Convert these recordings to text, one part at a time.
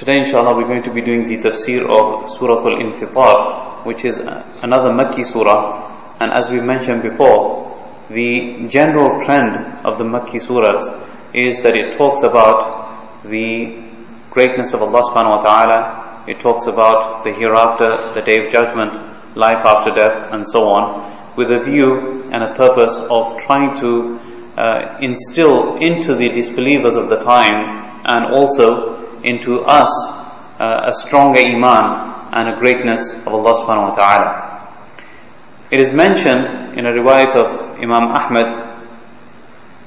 Today inshallah we're going to be doing the tafsir of Surah Al-Infitar which is another Makki surah. And as we mentioned before the general trend of the Makki surahs is that it talks about the greatness of Allah subhanahu wa ta'ala. It talks about the hereafter, the day of judgment, life after death and so on with a view and a purpose of trying to uh, instill into the disbelievers of the time and also into us uh, a stronger iman and a greatness of Allah subhanahu wa ta'ala. It is mentioned in a riwayat of Imam Ahmad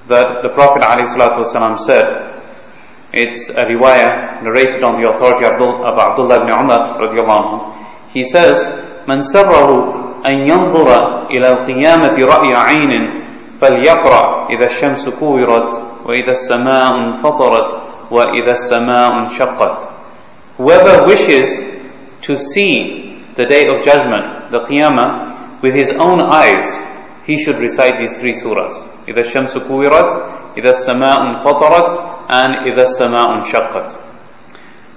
that the Prophet ﷺ said, it's a riwayah narrated on the authority of Abdullah ibn Umar radiallahu anhu. He says, من سره أن ينظر إلى القيامة رأي عين فليقرأ إذا الشمس كورت وإذا السماء انفطرت وَإِذَا السَّمَاءُ انشَقَّتْ Whoever wishes to see the day of judgment, the Qiyamah, with his own eyes, he should recite these three surahs. إِذَا الشَّمْسُ كُوِرَتْ إِذَا السَّمَاءُ انفطرت and إِذَا السَّمَاءُ انشَقَّتْ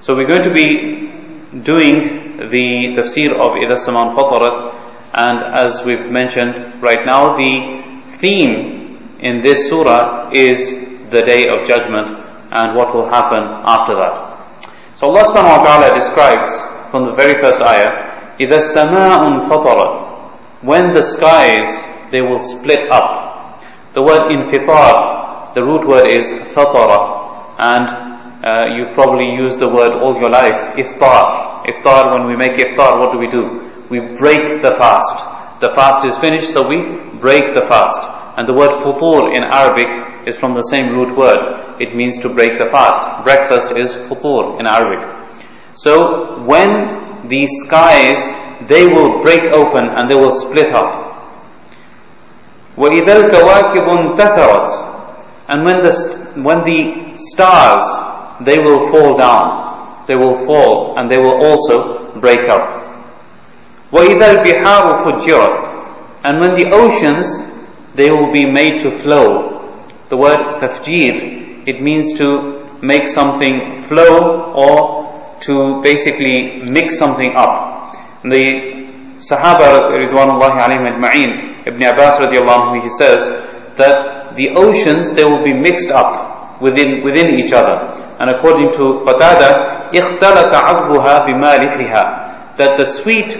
So we're going to be doing the tafsir of إِذَا السَّمَاءُ انفطرت and as we've mentioned right now, the theme in this surah is the day of judgment and what will happen after that. So Allah subhanahu wa ta'ala describes from the very first ayah, إِذَا السَّمَاءٌ فَطَرَتْ When the skies, they will split up. The word infitar, the root word is fatara, and uh, you've probably used the word all your life, iftar. Iftar, when we make iftar, what do we do? We break the fast. The fast is finished, so we break the fast. And the word futur in Arabic is from the same root word. It means to break the fast. Breakfast is futur in Arabic. So when these skies, they will break open and they will split up. وَإِذَا الْكَوَاكِبُ انْتَثَرَتْ And when the, when the stars, they will fall down. They will fall and they will also break up. وَإِذَا الْبِحَارُ فُجِّرَتْ And when the oceans, they will be made to flow. The word tafjir, it means to make something flow or to basically mix something up. The Sahaba Ridwanullahi alayhim ajma'in, Ibn Abbas radiallahu anhu, he says that the oceans, they will be mixed up within, within each other. And according to Qatada, اختلط عذبها بمالحها that the sweet,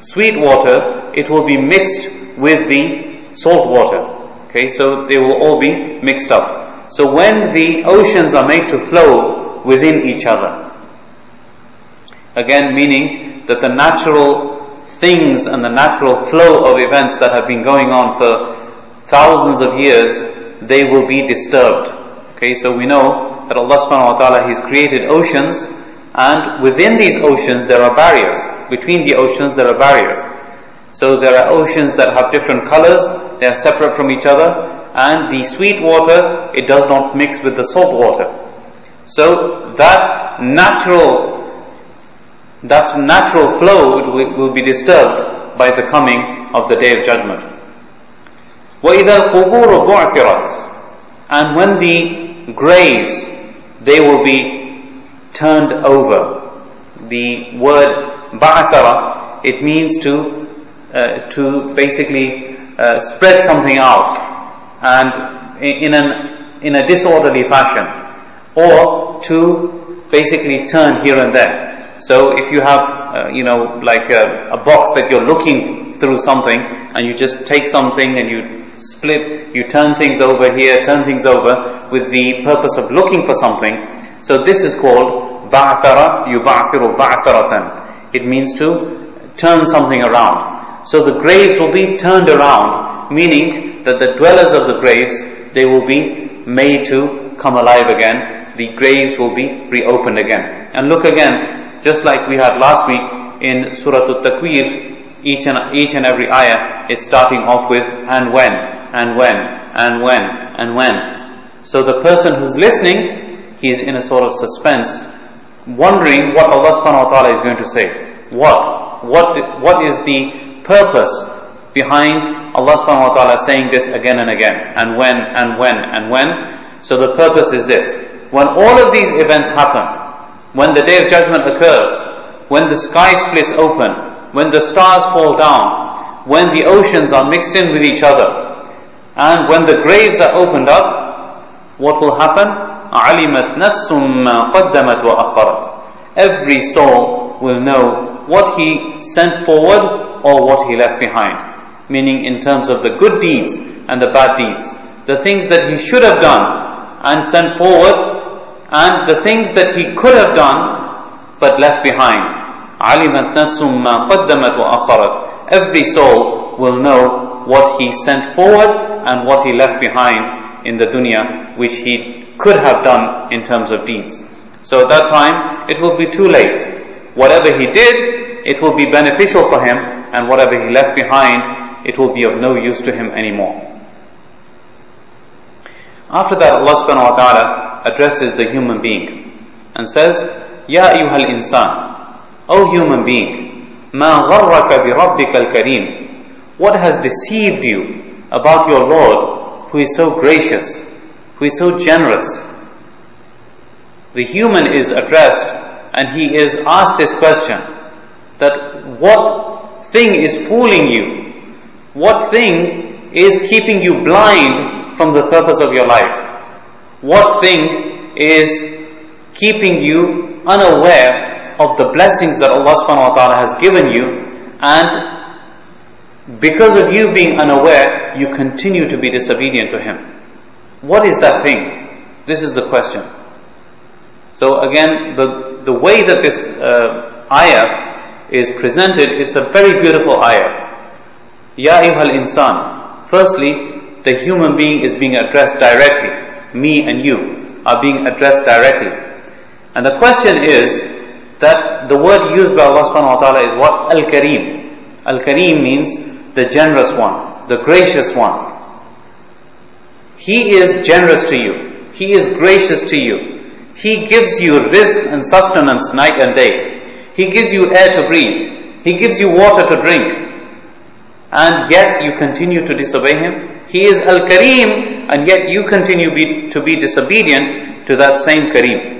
sweet water, it will be mixed with the salt water. Okay, so they will all be mixed up. So when the oceans are made to flow within each other, again meaning that the natural things and the natural flow of events that have been going on for thousands of years, they will be disturbed. Okay, so we know that Allah subhanahu wa ta'ala He's created oceans and within these oceans there are barriers. Between the oceans there are barriers. So there are oceans that have different colors, they are separate from each other, and the sweet water, it does not mix with the salt water. So that natural that natural flow will, will be disturbed by the coming of the day of judgment. وَإِذَا الْقُبُورُ بُعْثِرَتْ And when the graves, they will be turned over. The word ba'athara, it means to, uh, to basically uh, spread something out and in, an, in a disorderly fashion or to basically turn here and there. So if you have, uh, you know, like a, a box that you're looking through something and you just take something and you split, you turn things over here, turn things over with the purpose of looking for something. So this is called ba'thara yuba'thiru ba'tharatan. It means to turn something around. So the graves will be turned around, meaning that the dwellers of the graves, they will be made to come alive again. The graves will be reopened again. And look again, just like we had last week in Surah Al-Takwir, each and, each and every ayah is starting off with and when, and when, and when, and when. So the person who's listening, he is in a sort of suspense, wondering what Allah subhanahu wa ta'ala is going to say. What? What, what is the purpose behind Allah subhanahu wa ta'ala saying this again and again? And when, and when, and when? So the purpose is this. When all of these events happen, when the day of judgment occurs, when the sky splits open, when the stars fall down, when the oceans are mixed in with each other, and when the graves are opened up, what will happen? عَلِمَتْ نَفْسٌ مَا قَدَّمَتْ وَأَخَّرَتْ Every soul will know what he sent forward or what he left behind. Meaning in terms of the good deeds and the bad deeds. The things that he should have done and sent forward and the things that he could have done but left behind. علمت نفس ما قدمت وأخرت Every soul will know what he sent forward and what he left behind in the dunya which he could have done in terms of deeds. So at that time it will be too late. Whatever he did, it will be beneficial for him and whatever he left behind, it will be of no use to him anymore. After that, Allah subhanahu wa ta'ala addresses the human being and says, Ya ayyuhal insan, O human being, ma gharraka bi rabbikal kareem, what has deceived you about your Lord who is so gracious, who is so generous? The human is addressed and he is asked this question that what thing is fooling you? What thing is keeping you blind from the purpose of your life? What thing is keeping you unaware of the blessings that Allah subhanahu wa ta'ala has given you and because of you being unaware, you continue to be disobedient to Him. What is that thing? This is the question. So again, the, the way that this uh, ayah is presented, it's a very beautiful ayah. Ya ayyuhal insan. Firstly, the human being is being addressed directly. Me and you are being addressed directly. And the question is, that the word used by Allah subhanahu wa ta'ala is what? Al-Kareem. Al-Kareem means the generous one, the gracious one. He is generous to you. He is gracious to you. He gives you rizq and sustenance night and day. He gives you air to breathe. He gives you water to drink. And yet you continue to disobey Him. He is Al-Kareem and yet you continue be, to be disobedient to that same Kareem.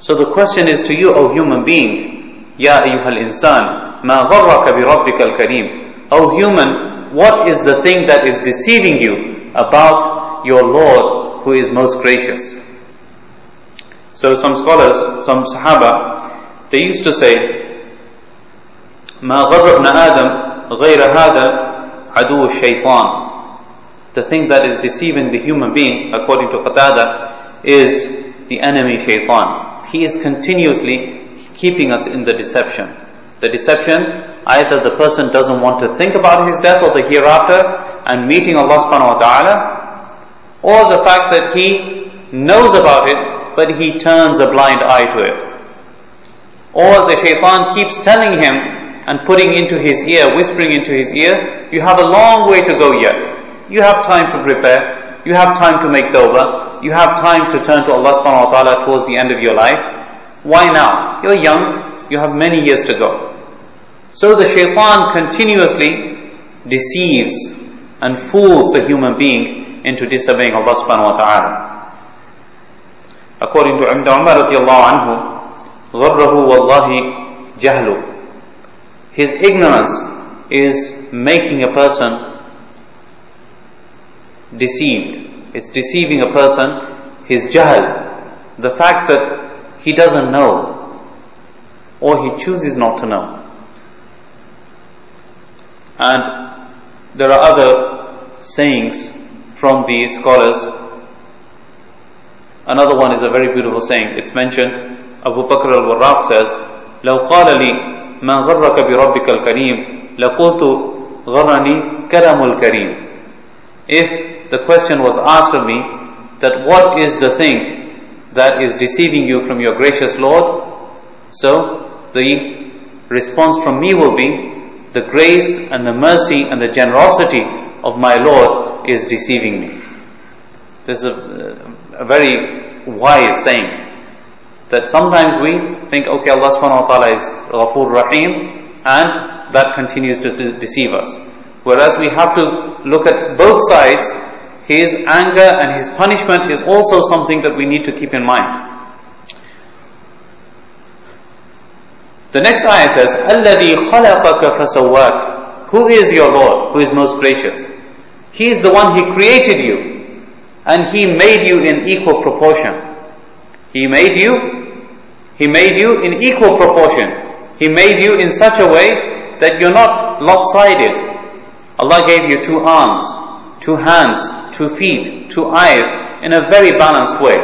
So the question is to you, O human being, Ya ayyuhal insan, ma gharraka bi rabbika al-kareem. O human, what is the thing that is deceiving you about your Lord who is most gracious? So some scholars, some Sahaba, they used to say, ما غر ابن آدم غير هذا عدو الشيطان. The thing that is deceiving the human being, according to Qatada, is the enemy shaitan he is continuously keeping us in the deception. The deception, either the person doesn't want to think about his death or the hereafter and meeting Allah subhanahu wa ta'ala, or the fact that he knows about it, but he turns a blind eye to it. Or the shaitan keeps telling him and putting into his ear, whispering into his ear, you have a long way to go yet. You have time to prepare. You have time to make tawbah you have time to turn to Allah subhanahu wa ta'ala towards the end of your life. Why now? You're young, you have many years to go. So the shaitan continuously deceives and fools the human being into disobeying Allah subhanahu wa ta'ala. According to Ibn Umar radiallahu anhu, غَرَّهُ وَاللَّهِ جَهْلُ His ignorance is making a person deceived. It's deceiving a person, his jahl, the fact that he doesn't know or he chooses not to know. And there are other sayings from the scholars. Another one is a very beautiful saying. It's mentioned, Abu Bakr al-Warraq says, لو قال لي ما غرك بربك الكريم لقلت غرني كرم الكريم If the question was asked of me that what is the thing that is deceiving you from your gracious Lord, so the response from me will be the grace and the mercy and the generosity of my Lord is deceiving me. This is a, a very wise saying. That sometimes we think, okay, Allah subhanahu wa ta'ala is Ghafoor Rahim, and that continues to de- deceive us. Whereas we have to look at both sides. His anger and his punishment is also something that we need to keep in mind. The next ayah says, الَّذِي خَلَقَكَ فَسَوَّاكَ Who is your Lord, who is most gracious? He is the one, He created you, and He made you in equal proportion. He made you, He made you in equal proportion. He made you in such a way that you're not lopsided. Allah gave you two arms, two hands, two feet, two eyes, in a very balanced way.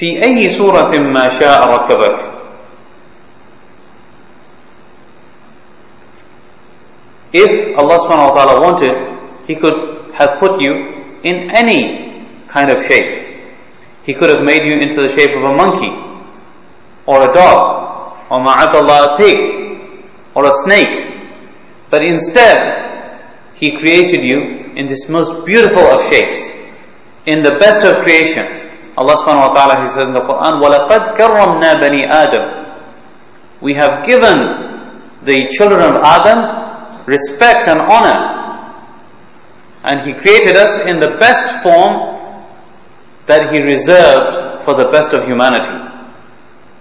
في أي سورة ما شاء ركبك If Allah subhanahu wa ta'ala wanted, He could have put you in any kind of shape. He could have made you into the shape of a monkey, or a dog, or ma'atallah a pig, or a snake. But instead, He created you in this most beautiful of shapes, in the best of creation. Allah subhanahu wa ta'ala He says in the Quran, وَلَقَدْ كَرَّمْنَا بَنِي آدَمَ We have given the children of Adam respect and honor. And He created us in the best form that He reserved for the best of humanity.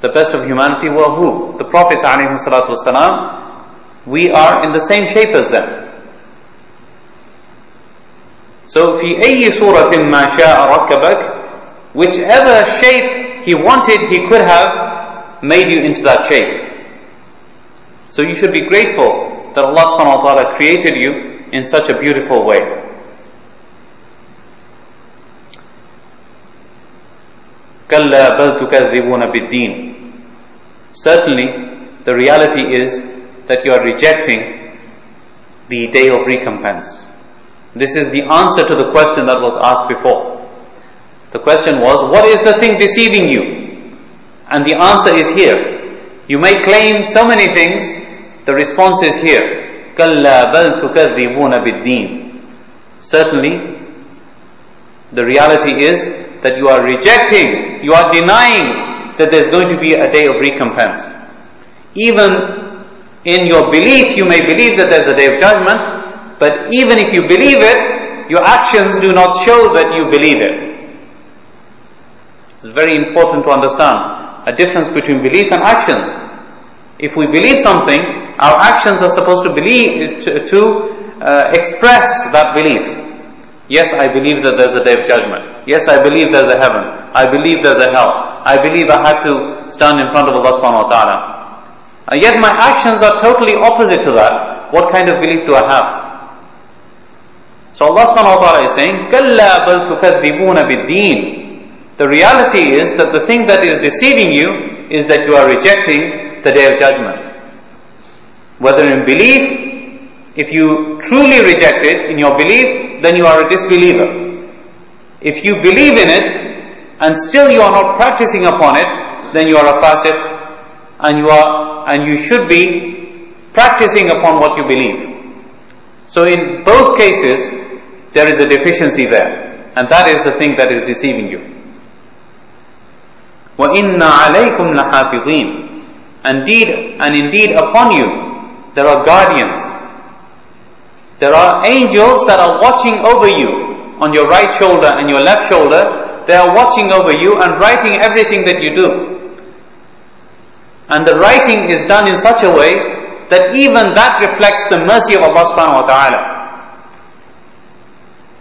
The best of humanity were who? The Prophets والسلام, we are in the same shape as them. So في أي سورة ما شاء ركبك whichever shape he wanted, he could have made you into that shape. So you should be grateful that Allah subhanahu wa ta'ala created you in such a beautiful way. كلا بل تكذبون بالدين Certainly, the reality is that you are rejecting the day of recompense. This is the answer to the question that was asked before. The question was, what is the thing deceiving you? And the answer is here. You may claim so many things, the response is here. كَلَّا بَلْ تُكَذِّبُونَ بِالدِّينِ Certainly, the reality is that you are rejecting, you are denying that there's going to be a day of recompense. Even in your belief, you may believe that there's a day of judgment, but even if you believe it, your actions do not show that you believe it. It's very important to understand a difference between belief and actions. If we believe something, our actions are supposed to believe to, to uh, express that belief. Yes, I believe that there's a day of judgment. Yes, I believe there's a heaven. I believe there's a hell. I believe I have to stand in front of Allah subhanahu wa ta'ala. And yet my actions are totally opposite to that. What kind of belief do I have? So Allah subhanahu wa ta'ala is saying, كَلَّا بَلْ تُكَذِّبُونَ بِالدِّينِ the reality is that the thing that is deceiving you is that you are rejecting the day of judgment. Whether in belief, if you truly reject it in your belief, then you are a disbeliever. If you believe in it and still you are not practicing upon it, then you are a fasiq and you are and you should be practicing upon what you believe. So in both cases, there is a deficiency there. And that is the thing that is deceiving you. وَإِنَّ عَلَيْكُمْ لَحَافِظِينَ Indeed, and indeed upon you, there are guardians. There are angels that are watching over you on your right shoulder and your left shoulder. They are watching over you and writing everything that you do. And the writing is done in such a way that even that reflects the mercy of Allah subhanahu wa ta'ala.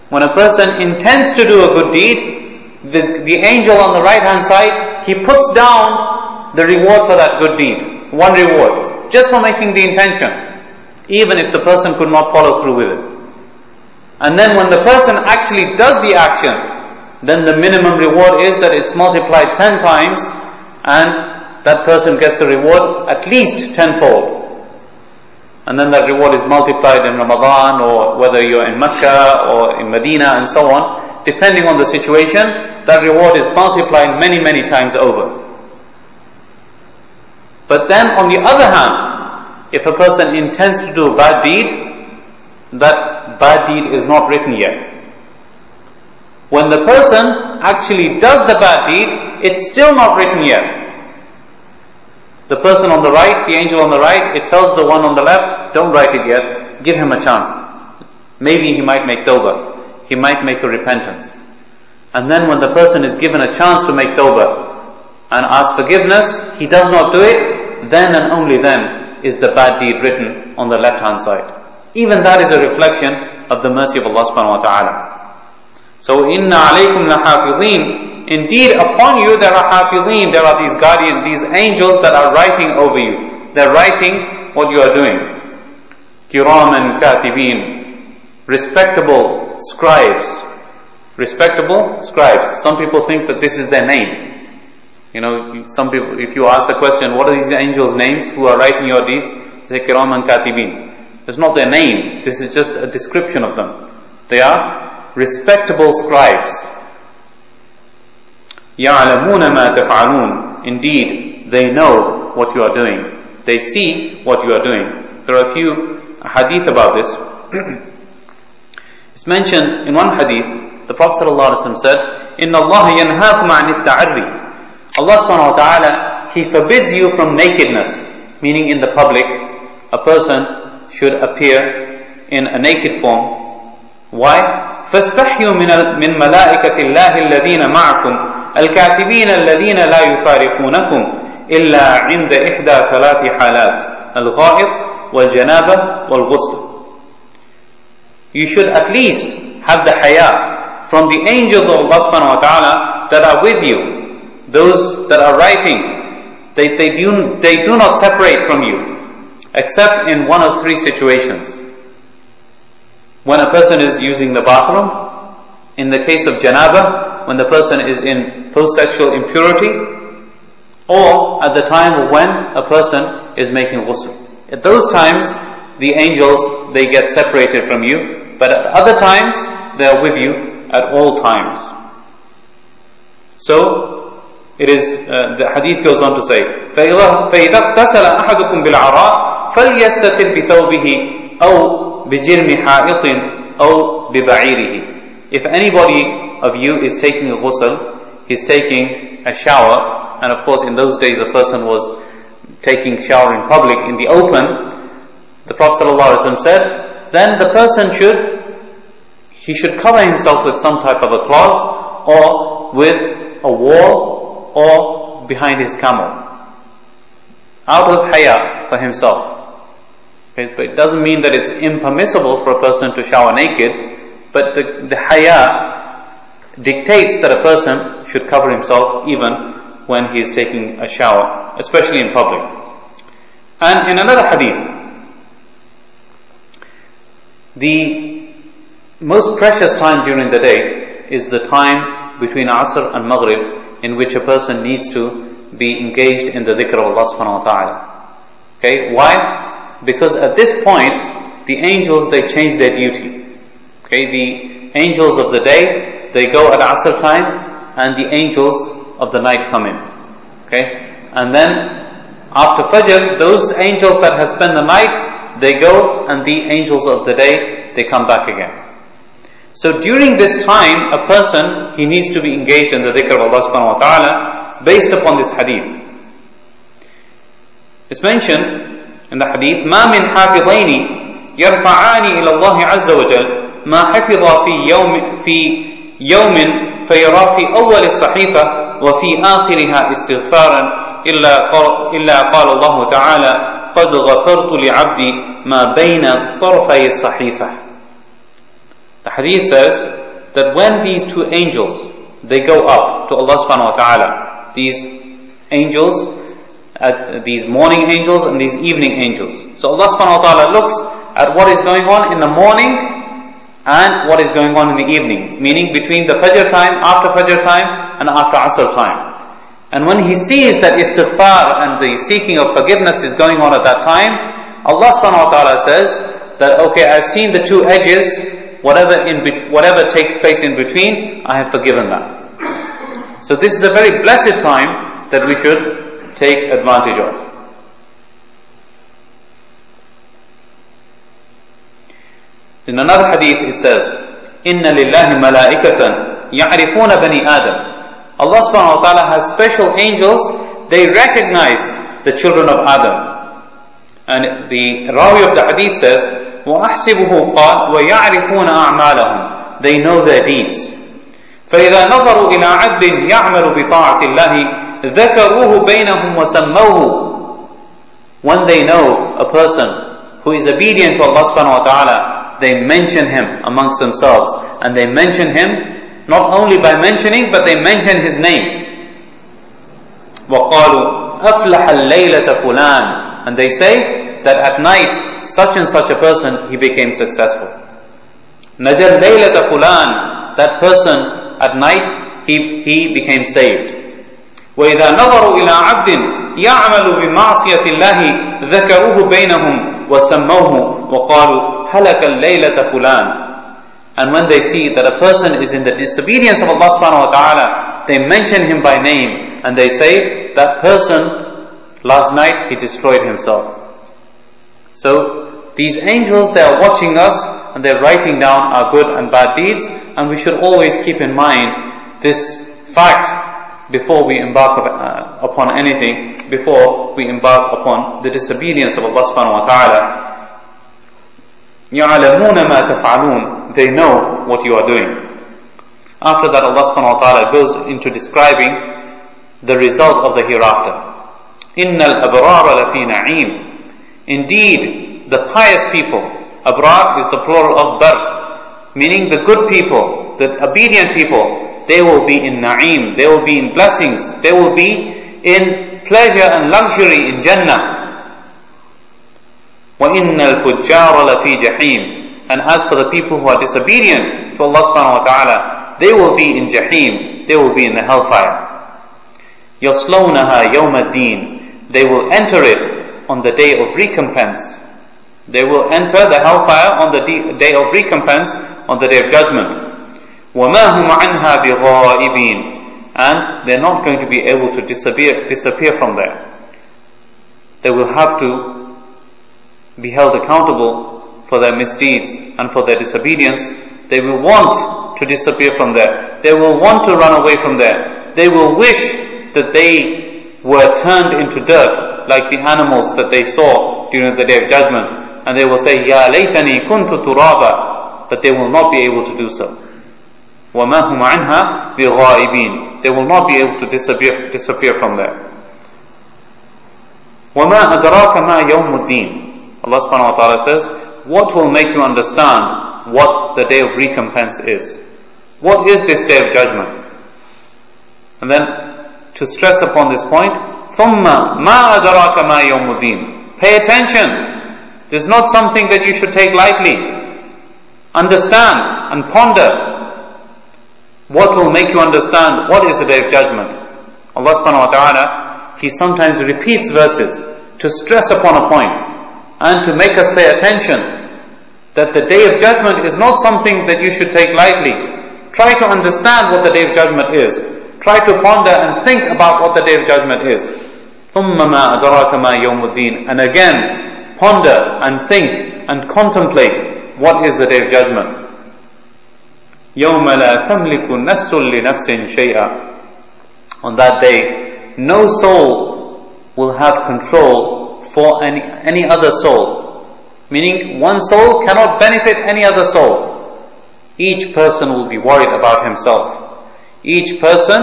When a person intends to do a good deed, the, the angel on the right hand side, he puts down the reward for that good deed. One reward. Just for making the intention. Even if the person could not follow through with it. And then when the person actually does the action, then the minimum reward is that it's multiplied ten times and that person gets the reward at least tenfold. And then that reward is multiplied in Ramadan or whether you're in Mecca or in Medina and so on. Depending on the situation, that reward is multiplied many, many times over. But then on the other hand, if a person intends to do a bad deed, that bad deed is not written yet. When the person actually does the bad deed, it's still not written yet. The person on the right, the angel on the right, it tells the one on the left, don't write it yet, give him a chance. Maybe he might make tawbah. He might make a repentance. And then when the person is given a chance to make tawbah and ask forgiveness, he does not do it, then and only then is the bad deed written on the left hand side. Even that is a reflection of the mercy of Allah subhanahu wa ta'ala. So, inna alaykum lahafidhin. Indeed, upon you there are hafidhin, there are these guardians, these angels that are writing over you. They're writing what you are doing. Kiraman katibin. Respectable scribes. Respectable scribes. Some people think that this is their name. You know, some people, if you ask the question, what are these angels' names who are writing your deeds? They say Kiraman katibin. It's not their name. This is just a description of them. They are respectable scribes. يَعْلَمُونَ مَا تَفْعَلُونَ Indeed, they know what you are doing. They see what you are doing. There are a few hadith about this. it's mentioned in one hadith, the Prophet ﷺ said, إِنَّ اللَّهَ يَنْهَاكُمْ عَنِ التَّعَرِّ Allah subhanahu wa ta'ala, He forbids you from nakedness, meaning in the public, a person should appear in a naked form. Why? فاستحيوا من من ملائكة الله الذين معكم الكاتبين الذين لا يفارقونكم إلا عند إحدى ثلاث حالات الغائط والجنابة والغسل. You should at least have the haya from the angels of Allah subhanahu wa ta'ala that are with you, those that are writing. They, they, do, they do not separate from you except in one of three situations. When a person is using the bathroom, in the case of janaba, when the person is in post-sexual impurity, or at the time when a person is making ghusl. At those times, the angels, they get separated from you, but at other times, they are with you at all times. So, it is, uh, the hadith goes on to say, فَإِذَا اغْتَسَلَ أَحَدُكُمْ بِالْعَرَاءِ فَلْيَسْتَتِرْ بِثَوْبِهِ أَوْ بجرم حائط أو ببعيره If anybody of you is taking a ghusl, he's taking a shower, and of course in those days a person was taking shower in public in the open, the Prophet ﷺ said, then the person should, he should cover himself with some type of a cloth or with a wall or behind his camel. Out of haya for himself. Okay, but it doesn't mean that it's impermissible for a person to shower naked, but the, the haya dictates that a person should cover himself even when he is taking a shower, especially in public. And in another hadith, the most precious time during the day is the time between Asr and Maghrib in which a person needs to be engaged in the dhikr of Allah subhanahu wa ta'ala. Okay, why? because at this point the angels they change their duty. Okay? The angels of the day they go at asr time and the angels of the night come in. Okay? And then after fajr those angels that have spent the night they go and the angels of the day they come back again So during this time, a person, he needs to be engaged in the dhikr of Allah subhanahu wa ta'ala based upon this hadith. It's mentioned in the hadith, ما من حافظين يرفعان إلى الله عز وجل ما حفظ في يوم في يوم فيرى في أول الصحيفة وفي آخرها استغفارا إلا قال, إلا قال الله تعالى قد غفرت لعبدي ما بين طرفي الصحيفة the hadith says that when these two angels they go up to Allah subhanahu wa ta'ala, these angels, uh, these morning angels and these evening angels. So Allah subhanahu wa ta'ala looks at what is going on in the morning and what is going on in the evening, meaning between the Fajr time, after Fajr time, and after Asr time. And when he sees that istighfar and the seeking of forgiveness is going on at that time, Allah subhanahu wa ta'ala says that, okay, I've seen the two edges whatever in whatever takes place in between, I have forgiven that. So this is a very blessed time that we should take advantage of. In another hadith it says, "Inna lillahi malaikatan ya'rifuna bani Adam." Allah subhanahu wa ta'ala has special angels, they recognize the children of Adam. And the Rawi of the hadith says, وأحسبه قال ويعرفون أعمالهم they know their deeds فإذا نظروا إلى عبد يعمل بطاعة الله ذكروه بينهم وسموه when they know a person who is obedient to Allah subhanahu wa ta'ala they mention him amongst themselves and they mention him not only by mentioning but they mention his name وقالوا أفلح الليلة فلان and they say that at night such and such a person, he became successful. Najal laylata fulan, that person at night, he, he became saved. وإذا نظروا إلى عبد يعمل بمعصية الله ذكروه بينهم وسموه وقالوا هلك الليلة فلان and when they see that a person is in the disobedience of Allah subhanahu wa ta'ala, they mention him by name and they say, that person last night he destroyed himself. So these angels, they are watching us and they're writing down our good and bad deeds and we should always keep in mind this fact before we embark uh, upon anything, before we embark upon the disobedience of Allah subhanahu wa ta'ala. يَعْلَمُونَ مَا تَفْعَلُونَ They know what you are doing. After that Allah subhanahu wa ta'ala goes into describing the result of the hereafter. إِنَّ الْأَبْرَارَ لَفِي نَعِيمٍ Indeed, the pious people, abrar is the plural of barr, meaning the good people, the obedient people, they will be in na'im, they will be in blessings, they will be in pleasure and luxury in Jannah. وَإِنَّ الْفُجَّارَ لَفِي جَحِيمٍ And as for the people who are disobedient to Allah subhanahu wa ta'ala, they will be in Jahim, they will be in the hellfire. يَصْلَوْنَهَا يَوْمَ الدِّينِ They will enter it on the day of recompense. They will enter the hellfire on the day of recompense, on the day of judgment. وَمَا هُمْ عَنْهَا بِغَائِبِينَ And they're not going to be able to disappear, disappear from there. They will have to be held accountable for their misdeeds and for their disobedience. They will want to disappear from there. They will want to run away from there. They will wish that they were turned into dirt like the animals that they saw during the day of judgment. And they will say, Ya laytani kuntu turaba, but they will not be able to do so. وَمَا هُمْ عَنْهَا بِغَائِبِينَ They will not be able to disappear, disappear from there. وَمَا أَدْرَاكَ مَا يَوْمُ الدِّينِ Allah subhanahu wa ta'ala says, what will make you understand what the day of recompense is? What is this day of judgment? And then, to stress upon this point, ثم ما أدراك ما يوم الدين Pay attention. This is not something that you should take lightly. Understand and ponder. What will make you understand what is the day of judgment? Allah subhanahu wa ta'ala, He sometimes repeats verses to stress upon a point and to make us pay attention that the day of judgment is not something that you should take lightly. Try to understand what the day of judgment is. Try to ponder and think about what the day of judgment is. ثم ما أدراك ما يوم الدين and again ponder and think and contemplate what is the day of judgment يوم لا تملك نفس لنفس شيئا On that day, no soul will have control for any, any other soul. Meaning, one soul cannot benefit any other soul. Each person will be worried about himself. Each person,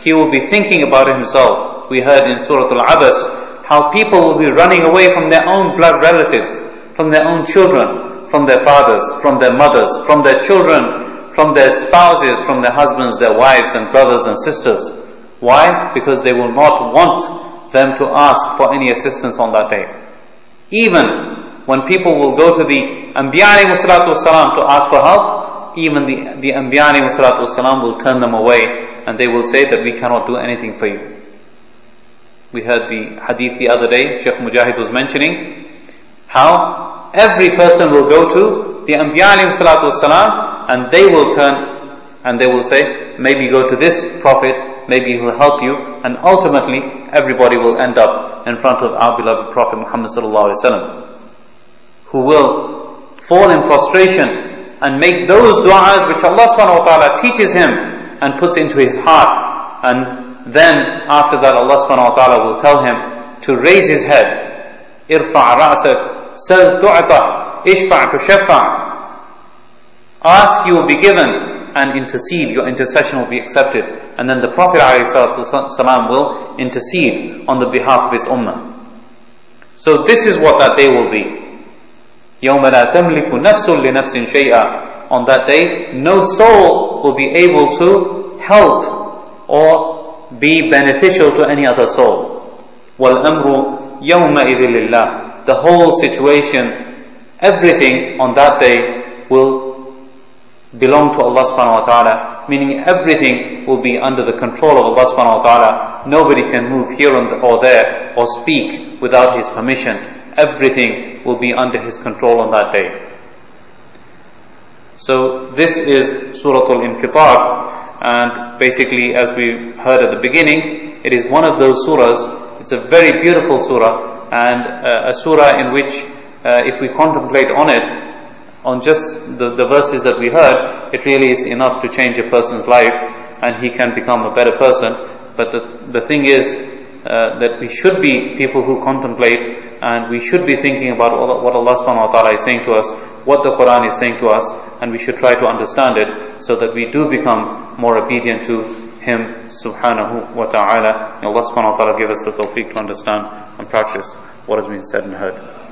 he will be thinking about himself. We heard in Surah Al-Abas how people will be running away from their own blood relatives, from their own children, from their fathers, from their mothers, from their children, from their spouses, from their husbands, their wives and brothers and sisters. Why? Because they will not want them to ask for any assistance on that day. Even when people will go to the Anbiya wasalam to ask for help, even the, the Anbiya wasalam will turn them away and they will say that we cannot do anything for you. We heard the hadith the other day, Sheikh Mujahid was mentioning how every person will go to the Anbiya wasalam and they will turn and they will say, maybe go to this prophet maybe he will help you, and ultimately everybody will end up in front of our beloved Prophet Muhammad who will fall in frustration and make those du'as which Allah subhanahu wa ta'ala teaches him and puts into his heart. And then after that Allah subhanahu wa ta'ala will tell him to raise his head. Irfa' ra'sak, sal tu'ata, ishfa' tushaffa' Ask you will be given, and intercede, your intercession will be accepted. And then the Prophet ﷺ will intercede on the behalf of his ummah. So this is what that day will be. يَوْمَ لَا تَمْلِكُ نَفْسٌ لِنَفْسٍ شَيْئًا On that day, no soul will be able to help or be beneficial to any other soul. وَالْأَمْرُ يَوْمَئِذٍ لِلَّهِ The whole situation, everything on that day will belong to Allah subhanahu wa ta'ala, meaning everything will be under the control of Allah subhanahu wa ta'ala. Nobody can move here or there or speak without His permission. Everything will be under His control on that day. So this is Surah Al-Infitar and basically as we heard at the beginning, it is one of those surahs, it's a very beautiful surah and uh, a surah in which uh, if we contemplate on it, on just the, the verses that we heard, it really is enough to change a person's life and he can become a better person. But the, the thing is uh, that we should be people who contemplate and we should be thinking about what Allah subhanahu wa ta'ala is saying to us, what the Quran is saying to us, and we should try to understand it so that we do become more obedient to Him subhanahu wa ta'ala. May Allah subhanahu wa ta'ala give us the tawfiq to understand and practice what has been said and heard.